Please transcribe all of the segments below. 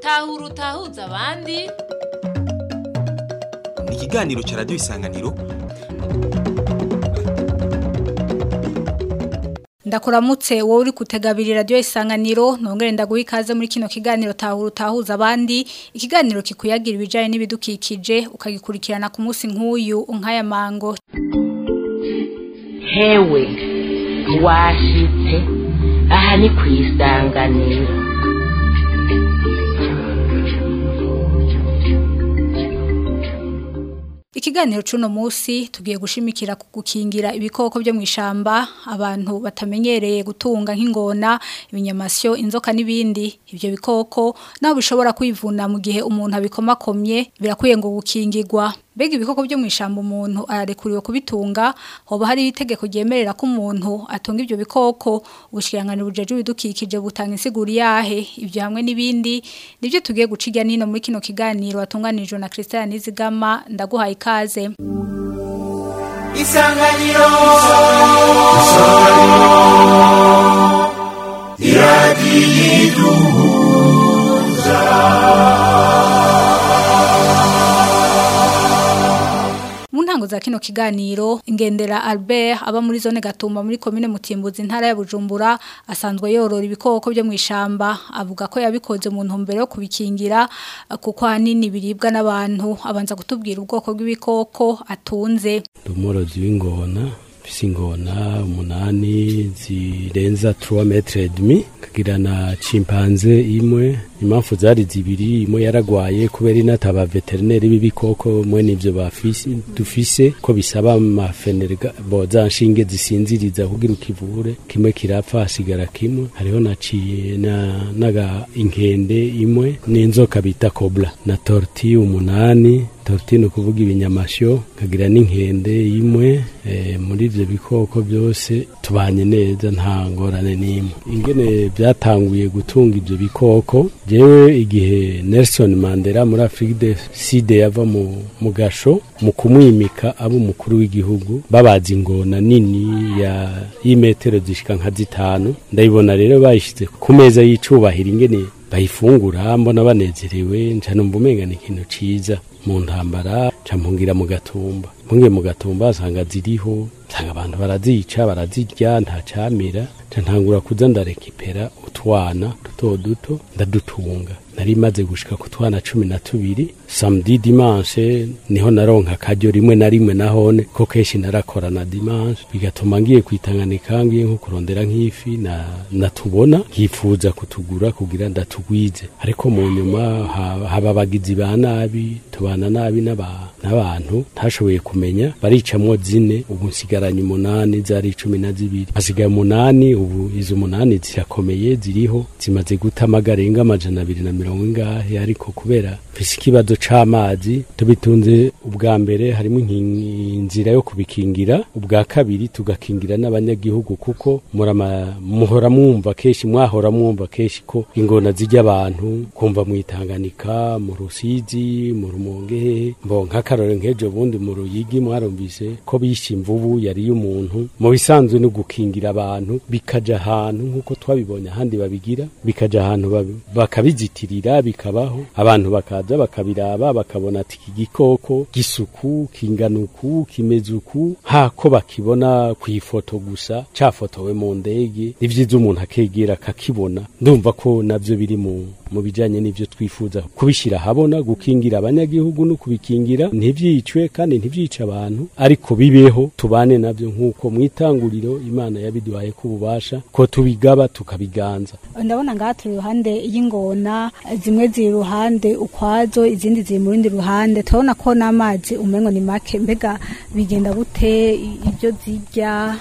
tahura utahuza abandi ni ikiganiro cya radiyo isanganiro ndakuramutse wowe uri kutegabira radiyo isanganiro ntongere ndaguha ikaze muri kino kiganiro tahuru utahuza abandi ikiganiro kikuyagira ibijyanye n'ibidukikije ukagikurikirana ku munsi nk'uyu nk'aya mango hewe washitse aha ni ku isanganiro ikiganiro cy'uno munsi tugiye gushimikira ku gukingira ibikoko byo mu ishyamba abantu batamenyereye gutunga nk'ingona ibinyamasyo inzoka n'ibindi ibyo bikoko nabo bishobora kwivuna mu gihe umuntu abikomakomye birakwiye ngo gukingirwa mbega ibikoko byo mu ishyamba umuntu ararekuriwe kubitunga hoba hari itegeko ryemerera ko umuntu atunga ibyo bikoko ubushyiranganiro bujeje ibidukikije butanga insiguro yahe ibyo hamwe n'ibindi nibyo tugiye guca irya nino muri kino kiganiro watunganijwe na christian nizigama ndaguhaye ikaze isanganiro iradiye iduhuza gutanguza kino kiganiro ingendera Albert aba muri zone gatumba muri komine mutimbuzi intara ya Bujumbura asanzwe yorora ibikoko byo mu ishamba avuga ko yabikoze mu ntumbero yo kubikingira kuko hanini biribwa n'abantu abanza kutubwira ubwoko bw'ibikoko atunze ndumurazi w'ingona mfise umunani zirenza turuwa metero edimi kagira na chimpanze imwe impamvu zari zibiri imwe yaragwaye kubera inataba veterineri b'ibikoko mwene ivyo dufise ko bisaba amafenerga boza nshinge zisinziriza kugira ukivure kimwe kirapfa hasigara kimwe hariho naciye na naga inkende imwe n'inzoka bita kobra na torti umunani toti ni ukuvuga ibinyamasyo nkagira n'inkende imwe eh, muri ibyo bikoko byose tubanye neza nta ngorane n'imwe ingene byatanguye gutunga ibyo bikoko yewe igihe Nelson Mandela muri afurika side yava mu gasho mu kumwimika aba umukuru w'igihugu babaza ingona nini ya y'imetero zishyika nka zitanu ndayibona rero bayishyize ku meza y'icubahiro ingene bayifungura mbona banezerewe numva umenya ni ikintu cyiza mu ntambara mpungira mu gatumba mpungiye mu gatumba usanga ziriho nsanga abantu barazica barazirya ntacamira ntangura kuza ndarekipera utwana duto duto ndadutunga nari maze gushika ku twana cumi na tubiri samedi dimanche eh, niho naronka akaryo rimwe na rimwe nahone ko kenshi na dimanche bigatuma ngiye kwitanganika ngiye nko kurondera nk'ifi na natubona nkifuza kutugura kugira ndatugwize ariko mu nyuma haba abagizi ba nabi tubana nabi n'abantu ntashoboye kumenya baricamwo zine ubu nsigaranye umunani zari cumi na zibiri hasigaye umunani ubu izo umunani zirakomeye ziriho zimaze guta amagarenga amajana abiri na mirongo ingahe ariko kubera mfise ikibazo c'amazi tubitunze ubwa mbere harimo inzira yo kubikingira ubwa kabiri tugakingira n'abanyagihugu kuko muhora mwumva keshi mwahora mwumva kenshi ko ingona zijya abantu kumva mu itanganika mu rusizi mu rumonge hehe nk'akarore nk'ejo bundi mu ruyigi mwarumvise ko bishe imvubu yari y'umuntu mu bisanzwe no gukingira abantu bikaja ahantu nk'uko twabibonye ahandi babigira bikaja ahantu bakabizitirira bikabaho abantu bakaza bakabira bakiraba bakabona ati iki gisuku kinganuku uku hako bakibona ku ifoto gusa cafotowe mu ndege nivyiza umuntu akegera akakibona ndumva ko navyo biri mu mu bijyanye n'ibyo twifuza kubishyira ahabona gukingira abanyagihugu no kubikingira ntibyicwe kandi ntibyice abantu ariko bibeho tubane nabyo nk'uko mu itanguriro imana yabiduhaye ko ububasha ko tubigaba tukabiganza ndabona ngaha turi iruhande y'ingona zimwe ziri iruhande ukwazo izindi ziri mu rundi ruhande turabona ko n'amazi umengo ni make mbega bigenda bute ibyo zirya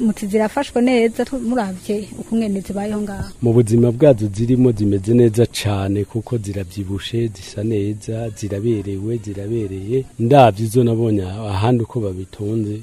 muti zirafashwe neza murabye uko zibayeho ngaho mu buzima bwazo zirimo zimeze neza cyane kuko zirabyibushe zisa neza ziraberewe zirabereye ndabyo izo nabonye ahandi uko babitunze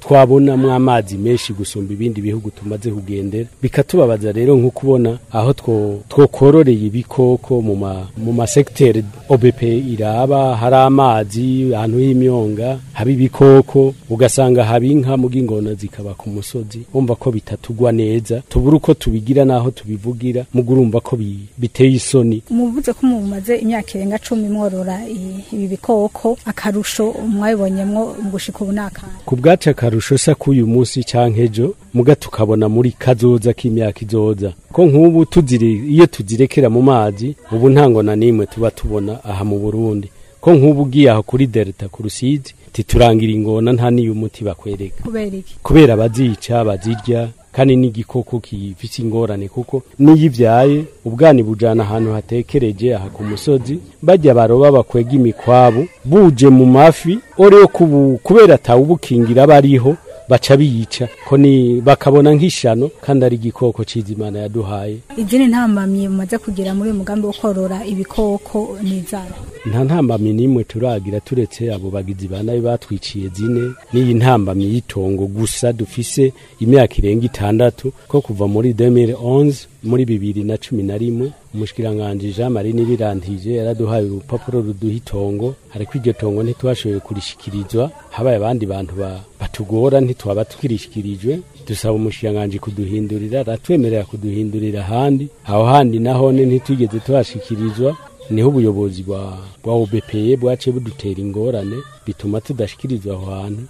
twabonamo amazi menshi gusumba ibindi bihugu tumaze kugendera bikatubabaza rero nko kubona aho twokororeye ibikoko mu masekiteri obp iraba hari amazi ahantu y'imyonga haba ibikoko ugasanga haba inka mu ingona zikaba ku musozi wumva ko bitatugwa neza tu tubura uko tubigira n'aho tubivugira mugurumba ko biteye isoni muvuze ko mumaze imyaka irenga cumi mworora ibi bikoko akarusho mwabibonyemwo mu gushika ubu ku bwacu akarusho sa k'uyu munsi cyangwa ejo muga tukabona muri kazoza k'imyaka izoza ko nk'ubu iyo tuzirekera mu mazi ubu na n'imwe tuba tubona aha mu burundi ko nk'ubu ugiye aho kuri delta ku rusizi titurangira ingona nta n'iyo umuti bakwereka kubera abazica bazirya. kandi n'igikoko gifite ingorane kuko n'iyo ibyaye ubwani bujyana ahantu hatekereje aha ku musozi bajya baroba bakwega imikwabu buje mu mafi oreyo kubera atawubukingira aba ariho baca biyica ko ni bakabona nk'ishano kandi ari igikoko cyiza imana yaduhaye izindi ntambamye mumaze kugera muri uyu mugambi wo korora ibikoko n'inzara nta ntambamyi n'imwe turagira turetse abo bagizi ba nabi batwiciye zine n'iyi ntambamyi y'itongo gusa dufise imyaka irenga itandatu ko kuva muri 2011 muri bibiri na cumi na rimwe umushikiranganji jean marie nibirantije yaraduhaye urupapuro ruduha itongo ariko iryo tongo ntitwashoboye kurishikirizwa habaye abandi bantu batugora ntitwaba twirishikirijwe dusaba umushikiranganji kuduhindurira aratwemerera kuduhindurira ahandi aho handi nahone ntitugeze tuhashikirizwa niho ubuyobozi bwa obepeye bwace budutera ingorane bituma tudashikirizwa aho hantu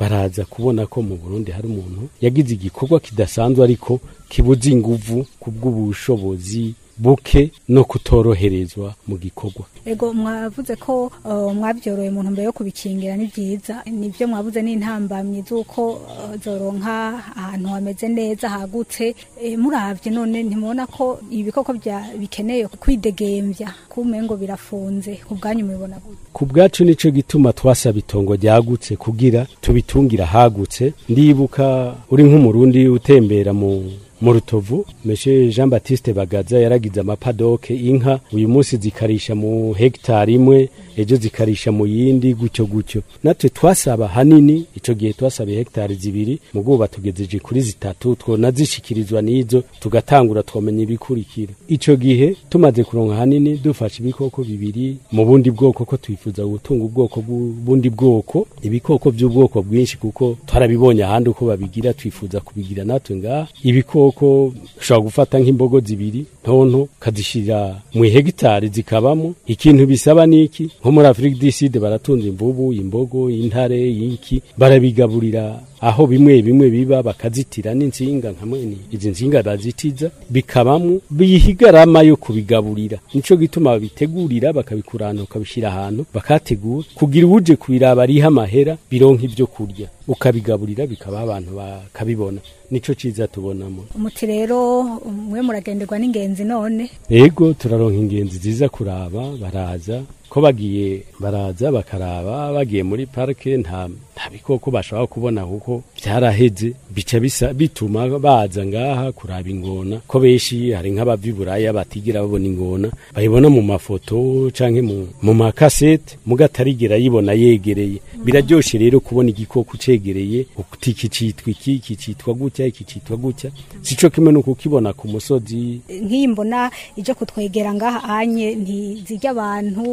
baraza kubona ko mu burundi hari umuntu yagize igikorwa kidasanzwe ariko kibuze inguvu kubw’ubushobozi buke no kutoroherezwa mu gikorwa ego mwavuze ko eh, mwabyoroye mu ntumbero yo kubikingira ni byiza nibyo mwavuze n'intambamyi z'uko eh, zoronka ahantu hameze neza hagutse eh, murabye none ntimubona ko ibikoko bikeneye kwidegembya kume ngo birafunze ku bwanyu mubibona ku bwacu nicyo gituma twasaba itongo ryagutse kugira tubitungira hagutse ndibuka uri nk'umurundi utembera mu mu rutovu meshe jean batiste bagaza yaragize amapadoke inka uyu munsi zikarisha mu hegitari imwe ejo zikarisha mu yindi gutyo gutyo natwe twasaba hanini icyo gihe twasaba hegitari zibiri mu guba tugejeje kuri zitatu two zishikirizwa n'izo tugatangura twamenya ibikurikira icyo gihe tumaze kuronka hanini dufashe ibikoko bibiri mu bundi bwoko ko twifuza gutunga ubwoko bw'ubundi bwoko ibikoko by'ubwoko bwinshi kuko twarabibonye ahandi uko babigira twifuza kubigira natwe ngaha ibikoko yuko ushobora gufata nk'imbogo zibiri ntonto ukazishyira mu ihegitari zikabamo ikintu bisaba niki nko muri afurika diside baratunze imvubu imbogo intare y'iki barabigaburira aho bimwe bimwe biba bakazitira n'insinga nkamwe izi nsinga bazitiza bikabamwo biyihigarama yo kubigaburira nico gituma babitegurira bakabikurana ukabishyira ahantu bakategura kugira uje kubiraba ariha amahera bironka ibyo kurya ukabigaburira bikaba abantu bakabibona nicyo ciza tubonamo umuti rero mwe muragenderwa n'ingenzi none yego turaronka ingenzi nziza kuraba baraza ko bagiye baraza bakaraba bagiye muri parike nta bikoko bashobora kubona kuko byaraheze bica bisa bituma baza ngaha kuraba ingona ko benshi hari nk'abavi buraya batigira babona ingona bayibona mu mafoto canke mu mu makasete mugatarigira yibona yegereye biraryoshe rero kubona igikoko cegereye uti kicitwa iki cyitwa gutya kicitwa gutya sico kimwe no kukibona ku musozi nk'iyi mbona ije kutwegera ngaha anye ntizirya abantu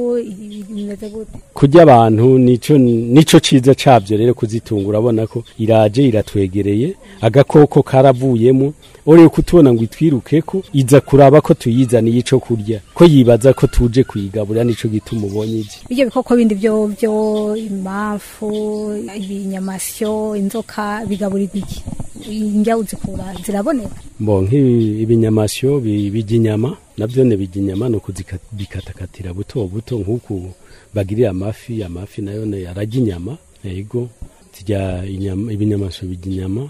bimeze kurya abantu nico nico ciza cavyo rero kuzitungura abona ko iraje iratwegereye agakoko karavuyemo oreye yuko ngo ngo ko iza kuraba ko tuyizaniye ico kurya ko yibaza ko tuje kuyigaburira nico gituma ubonye ivyo ibyo bikoko bindi byo byo imamfu ibinyamasyo inzoka bigaburira iki injyawu zikura ziraboneka mbo nk'ibinyamasyo bijya inyama nabyo bijya inyama ni ukuzikatakatira buto buto nk'uku bagiriye amafi amafi nayo arajya inyama yego tujya ibinyamasyo bijya inyama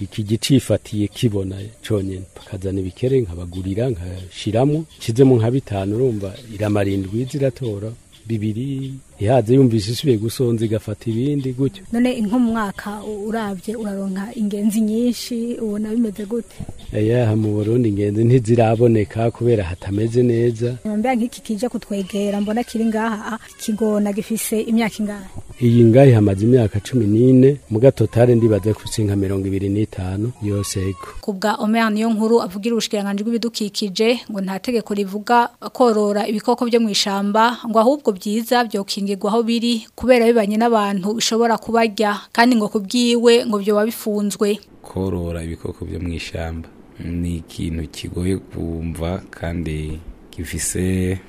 iki gicifatiye kibona cyonyine bakazana ibikere nkabagurira nkashyiramo nshyizemo nka bitanu urumva iramara indwi ziratora bibiri ihaze yumvise isubiye gusonza igafata ibindi gutyo none nko mwaka urabye uraronka ingenzi nyinshi ubona bimeze gute ayaha mu burundi ingenzi ntiziraboneka kubera hatameze neza mbega nk'iki kije kutwegera mbona kiri ngaha ah, kigona gifise imyaka ingahe iyi ngahe hamaze imyaka cumi n'ine mu gatotale ndibaza ku nka mirongo ibiri n'itanu yose ego kubwa omer niyo nkuru avugira ubushikiranganji bw'ibidukikije ngo nta tegeko rivuga korora ibikoko byo mu ishyamba ngo ahubwo byiza byokinga bishingirwa aho biri kubera bibanye n'abantu bishobora kubarya kandi ngo kubwiwe ngo byo bifunzwe korora ibikoko byo mu ishyamba ni ikintu kigoye kumva kandi gifise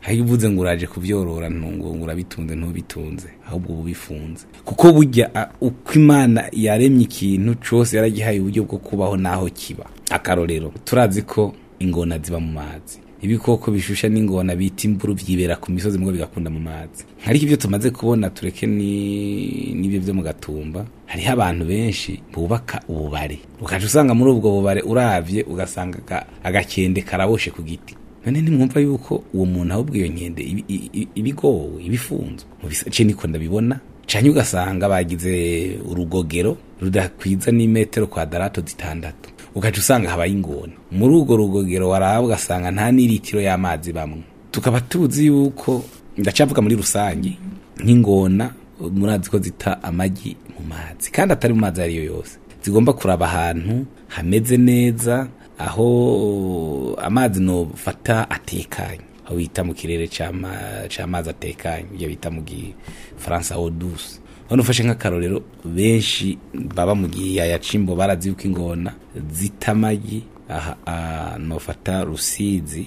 hari uvuze ngo uraje kuvyorora ntungo ngo urabitunze ntubitunze ahubwo ubifunze kuko burya uko imana yaremye ikintu cyose yaragihaye uburyo bwo kubaho naho kiba akarorero turazi ko ingona ziba mu mazi ibikoko bishusha n'ingona bita imburu byibera ku misozi mwo bigakunda mu mazi ariko ibyo tumaze kubona tureke n'ibyo byo mu gatumba hariho abantu benshi bubaka ububare ukajya usanga muri ubwo bubare urabye ugasanga agakende karaboshe ku giti none nimwumva yuko uwo muntu ahubwo iyo nkende ibigowe ibifunzwe mu bisace niko ndabibona cyane ugasanga bagize urugogero rudakwiza n'imetero kwa darato zitandatu ugaca usanga habaye ingona muri urwo rugogero waraba ugasanga nta n'iritiro y'amazi bamwe tukaba tuzi yuko ndacavuga muri rusange nk'ingona murazi ko zita amagi mu mazi kandi atari mu mazi ariyo yose zigomba kuraba ahantu hameze neza aho amazi nufata atekanye aho bita mu kirere cy'amazi atekanye ibyo bita mu gifaransa oduse none ufashe nk'akarorero benshi baba mu gihe yacimbo barazi ingona zitamagi aha nofata rusizi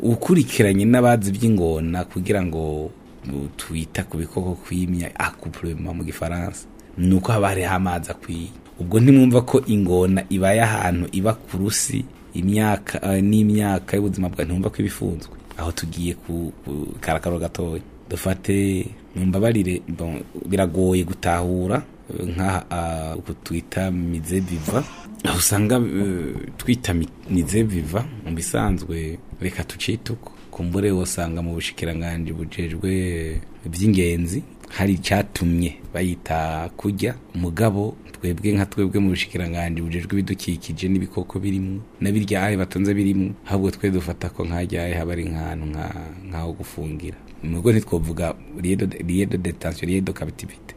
ukurikiranye n'abazi by'ingona kugira ngo twita ku bikoko kwimya akuplema ah, mu gifaransa ni uko haba hariho amazi akwiye ubwo ntimwumva ko ingona ibaye ahantu iba ku rusi imyaka eh, n'imyaka y'ubuzima bwa ntumva ko ibifunzwe aho tugiye ku karakaro gatoya dufate mumbabarire biragoye gutahura nk'aha twita mize biva aho usanga eh, twita mize biva mu bisanzwe reka tucite uko kumbure wasanga mu bushikiranganji bujejwe by’ingenzi hari icyatumye bayita kujya umugabo twebwe nka twebwe mu bushikiranganji bujejwe ibidukikije n'ibikoko birimo na birya ari batonze birimo ahubwo twe dufata ko nkajyaye haba ari nk'ahantu nk'aho gufungira nubwo ntitwovuga riedo detention riedo captivité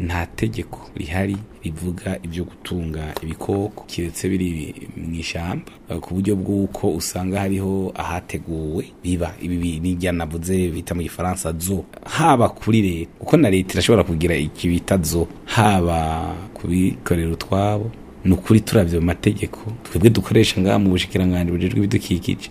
nta tegeko rihari rivuga ibyo gutunga ibikoko keretse biri mu ishyamba ku buryo bw'uko usanga hariho ahateguwe biba ibi bijya navuze bita mu gifaransa zo haba kuri leta kuko na leta irashobora kugira iki bita zo haba kubikorera utwabo ni ukuri turabye mu mategeko twebwe dukoresha ngaha mu bushikirangange bujejwe rw’ibidukikije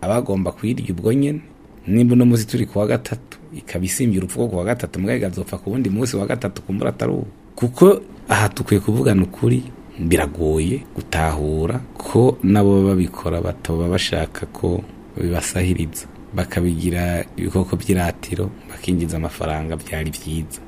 abagomba kuyirya ubwo nyine nimba uno munsi turi kuwa gatatu ikaba isimbye urupfu kuwa gatatu mbwa igazopfa ku wundi munsi wa gatatu kumbura atari ubu kuko aha dukwiye kuvugana ukuri biragoye gutahura ko nabo babikora bataba bashaka ko bibasahiriza bakabigira ibikoko by'iratiro bakinjiza amafaranga byari byiza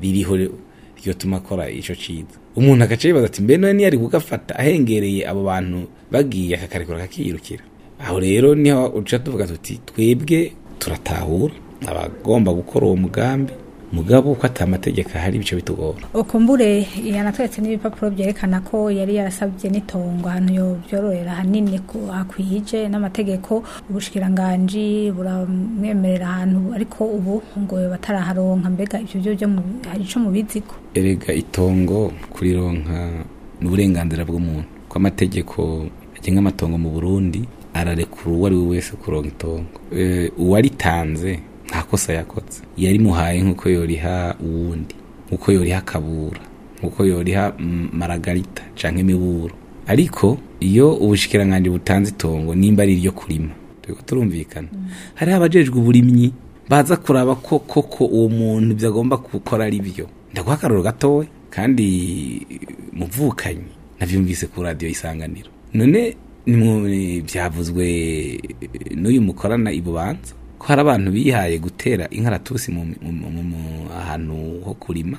ririho ryotuma akora icyo cyiza umuntu agace yibaza ati mbe niyo ari kugafata ahengereye abo bantu bagiye akakarekura akakiyirukira aho rero niho uca tuvuga tuti twebwe turatahura abagomba gukora uwo mugambi mugabo uko ata amategeko ahari ibice bitugora ukumbure yanatweretse n'ibipapuro byerekana ko yari yarasabye n'itongo ahantu yororera hanini hakwije n'amategeko ubushikiranganji buramwemerera ahantu ariko ubu ngo bataraharonka mbega ibyo byo byo ico mu bizigo erega itongo kurironka ni uburenganzira bw'umuntu ko amategeko agenga amatongo mu burundi ararekura uwo ari we wese kuronka itongo eh, uwaritanze nta kosa yakoze yarimuhaye nk'uko yoriha uwundi nk'uko yoriha akabura nk'uko yoriha mm, maragarita cyangwa imiburo ariko iyo ubushikiranganje butanze itongo nimba ari iryo kurima turiko turumvikana mm. hariho abajejwe uburimyi baza kuraba ko koko uwo muntu ibyo agomba gukora ari byo ndaguha akarorero gatowe kandi muvukanyi nabyumvise kuri radiyo isanganiro none byavuzwe n'uyu mukorana ibubanza ko hari abantu bihaye gutera inkaratusi ahantu ho kurima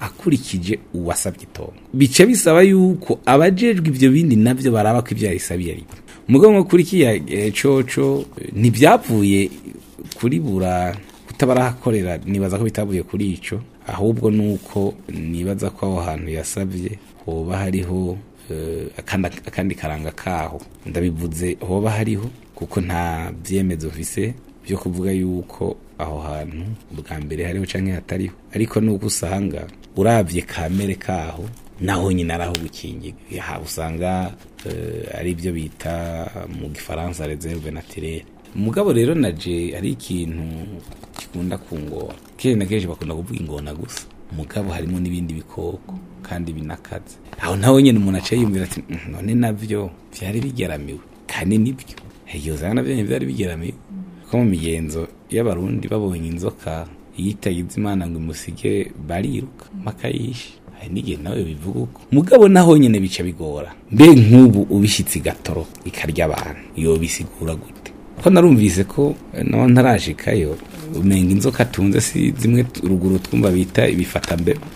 akurikije uwasabye itongo bica bisaba yuko abajejwe ibyo bindi nabyo baraba ko ibyo yayisabiye ari mugo nko kuri kiya eh, coco ntibyapfuye kuri bura kutabarahakorera nibaza ko bitavuye kuri icyo ahubwo nuko nibaza ko aho hantu yasabye hoba hariho eh, akandi karanga kaho ndabivuze hoba hariho kuko nta byemezo mfise byo kuvuga yuko aho hantu bwa mbere hariho cyangwa hatariho ariko n'ubwo usanga urabye kamere kaho naho nyine eh, ari aho gukingira usanga ari ibyo bita mu gifaransa reserve naturelle umugabo rero na je ari ikintu gikunda kungora kenshi na kenshi bakunda kuvuga ingona gusa umugabo harimo n'ibindi bikoko kandi binakaze aho nawe nyine umuntu aciye yumvira ati mm, none nabyo byari bigeramiwe kandi nibyo iryo zana byari bigeramiwe ko mu migenzo y'abarundi babonye inzoka yitagize imana ngo imusige bariruka bakayisha hari n'igihe nawe bivuga uko mugabo naho nyine bica bigora mbe nk'ubu ubishyitse igatoro ikarya abantu bisigura gute ko narumvise ko eh, nawe ntarashikayo umenga inzoka tunze si zimwe ruguru twumva bita ibifata mbeba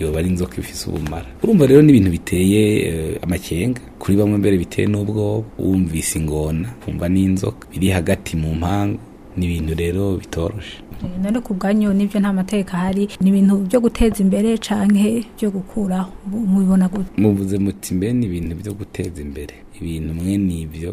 yoba ari inzoka ifise ubumara urumva rero n'ibintu biteye eh, amakenga kuri bamwe mbere biteye n'ubwo wumvise ingona wumva n'inzoka biri hagati mu mpanga n'ibintu rero bitoroshe rero eh, ku bwanyu nibyo nta mateka hari ni ibintu byo guteza imbere canke byo gukuraho mubibona gute muvuze muti mbe ni ibintu byo guteza imbere ibintu mwe nibyo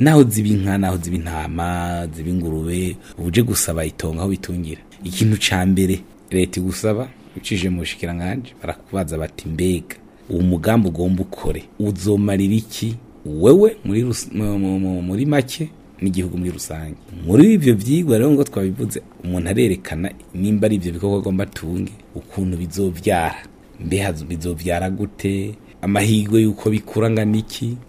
naho ziba inka naho ziba intama ziba ingurube ubuje gusaba itongo aho bitungira ikintu cya mbere leta igusaba ucije mu bushikiranganji barakubaza bati mbega uwo mugambi ugomba ukore uzomarira iki wewe muri make n'igihugu muri rusange muri ibyo byigwa rero ngo twabivuze umuntu arerekana nimba ari ibyo bikorwa agomba atunge ukuntu bizobyara mbeha bizobyara gute amahirwe y'uko bikura angana iki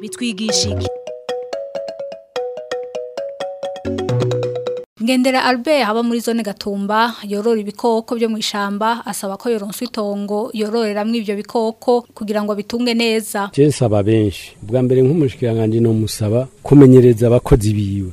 bitwigisha iki ngendera albert haba muri zone gatumba yorora ibikoko byo mu ishyamba asaba ko yoronswa itongo yororeramo ibyo bikoko kugira ngo bitunge neza nsaba benshi bwa mbere nk'umushyikirangantego numusaba kumenyereza abakozi biwe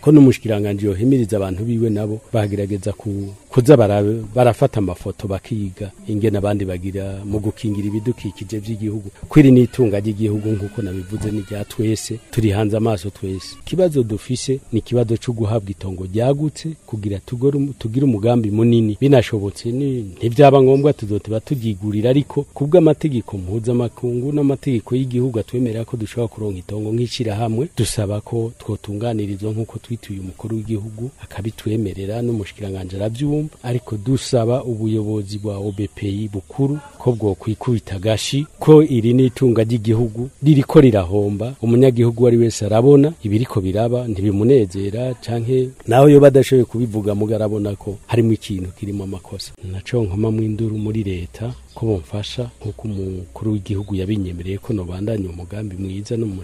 ko n'umushyikiranganji yohimiriza abantu biwe nabo bagerageza kuza barafata amafoto bakiga ingene abandi bagira mu gukingira ibidukikije by'igihugu kwiri n'itunga ry'igihugu nk'uko nabivuze n'irya twese turi hanze amaso twese ikibazo dufise ni ikibazo cyo guhabwa itongo ryagutse kugira tugire umugambi munini binashobotse ntibyaba ngombwa tuzotiba turyigurira ariko kubw'amategeko mpuzamakungu n'amategeko y'igihugu atwemerera ko dushobora kuronka itongo nk'ishyirahamwe dusaba ko twotunganirizwa nk'uko twituye umukuru w'igihugu akabitwemerera n'umushikiranganje arabyumva ariko dusaba ubuyobozi bwa OBPI bukuru ko bwokwikubita agashi ko iri n’itunga ry'igihugu ririko rirahomba umunyagihugu ari wese arabona ibiriko biraba ntibimunezera canke naho yo badashoboye kubivuga mugarabona ko harimo ikintu kirimo amakosa naco nkoma mw'induru muri leta ko bamfasha nk'uko umukuru w'igihugu yabinyemereye ko nobandanya umugambi mwiza no mu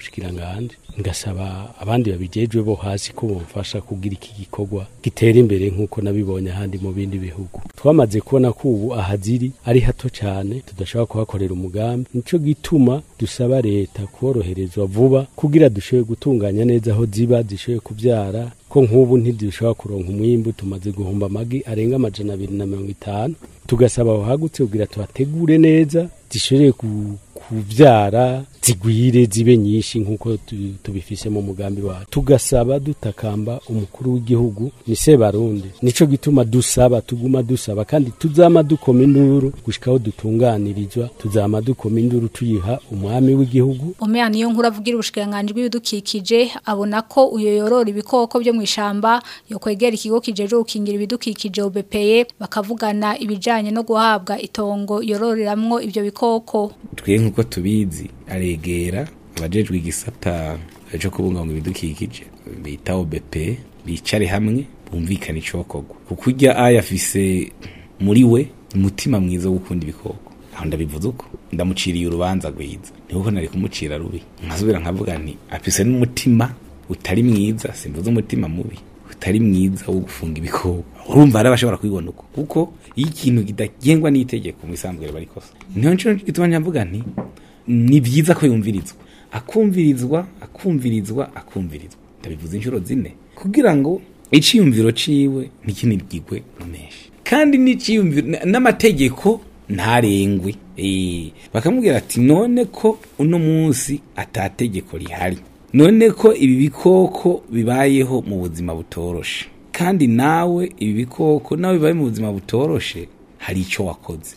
ngasaba abandi babijejwe bo hasi ko bamfasha kugira iki gikorwa gitera imbere nk'uko nabibonye ahandi mu bindi bihugu twamaze kubona ko ubu ahaziri ari hato cyane tudashobora kuhakorera umugambi nicyo gituma dusaba leta koroherezwa vuba kugira dushoboye gutunganya neza aho ziba zishoboye kubyara ko nk'ubu ntidushobora kuronka umwimbu tumaze guhomba amagi arenga amajana abiri na mirongo itanu tugasaba abahagutse kugira tuhategure neza zishobore kubyara zigwire zibe nyinshi nk'uko tubifise mu mugambi wacu tugasaba dutakamba umukuru w'igihugu ni sebarundi nico gituma dusaba tuguma dusaba kandi tuzama dukoma induru gushikaho dutunganirizwa tuzama dukoma induru tuyiha umwami w'igihugu omeya iyo nkuru avugira ubushikiranganji bw'ibidukikije abona ko uyo yorora ibikoko byo mu ishyamba ishamba kwegera ikigo kijeje gukingira ibidukikije ubepeye bakavugana ibijanye no guhabwa itongo yororeramwo ibyo bikoko twe nk'uko tubizi aregera abajejwe igisata cyo kubungabunga ibidukikije bita OBP bicare hamwe bumvikane icokorwa kuko ujya ayafise muri we umutima mwiza wo gukunda ibikoko aho ndabivuze uko ndamuciriye urubanza rwiza ni ko nari kumucira rubi nkasubira nkavuga nti apise n'umutima utari mwiza simvuze umutima mubi utari mwiza wo gufunga ibikoko urumva hari abashobora kubibona uko kuko iyo ikintu kidagengwa n'itegeko mu isanzwe riba rikosa niyo nshuro gituma nyavuga nti ni byiza ko yumvirizwa akumvirizwa akumvirizwa akumvirizwa ndabivuze inshuro zine kugira ngo icyiyumviro cyiwe ntikinigigwe mu menshi kandi n'amategeko ntarengwe bakamubwira ati none ko uno munsi atategeko rihari none ko ibi bikoko bibayeho mu buzima butoroshe kandi nawe ibi bikoko nawe bibaye mu buzima butoroshe hari icyo wakoze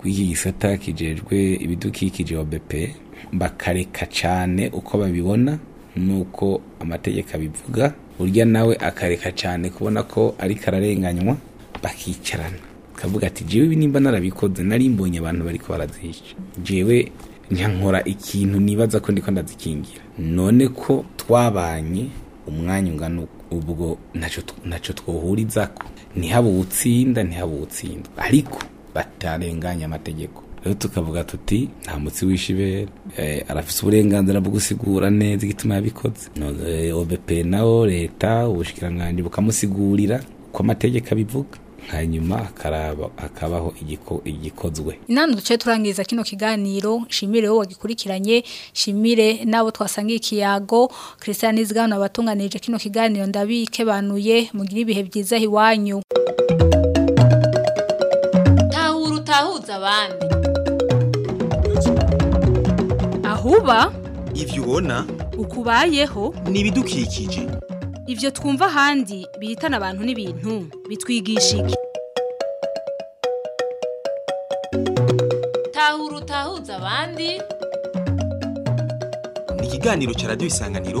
rw'iki gisata kijejwe ibidukikije wa bepe bakareka cyane uko babibona nuko amategeko abivuga burya nawe akareka cyane kubona ko ariko ararenganywa bakicarana akavuga ati jewe nimba narabikoze nari mbonye abantu bari barazihisha jewe nkankora ikintu nibaza ko ndiko ndazikingira none ko twabanye umwanya ungana ubwo ntacyo twohuriza ko ntihabe uwutsinda ntihabe uwutsindwa ariko batarenganya amategeko rero tukavuga tuti nta mutsi w'ishibera eh, arafite uburenganzira bwo gusigura neza igituma yabikoze obepe eh, nawo leta ubushikiranganji bukamusigurira uko amategeko abivuga hanyuma hakabaho igikozwe inama duce turangiza kino kiganiro shimire wowe wagikurikiranye shimire n'abo twasangiye ikiyago christian izigana kino kiganiro ndabikebanuye mugire ibihe byiza iwanyu tahura utahuza abandi ahuba ibyo ubona ukubayeho n'ibidukikije ibyo twumva ahandi bihitana abantu n'ibintu bitwigisha iki tahura utahuza abandi ni ikiganiro cya radiyo isanganiro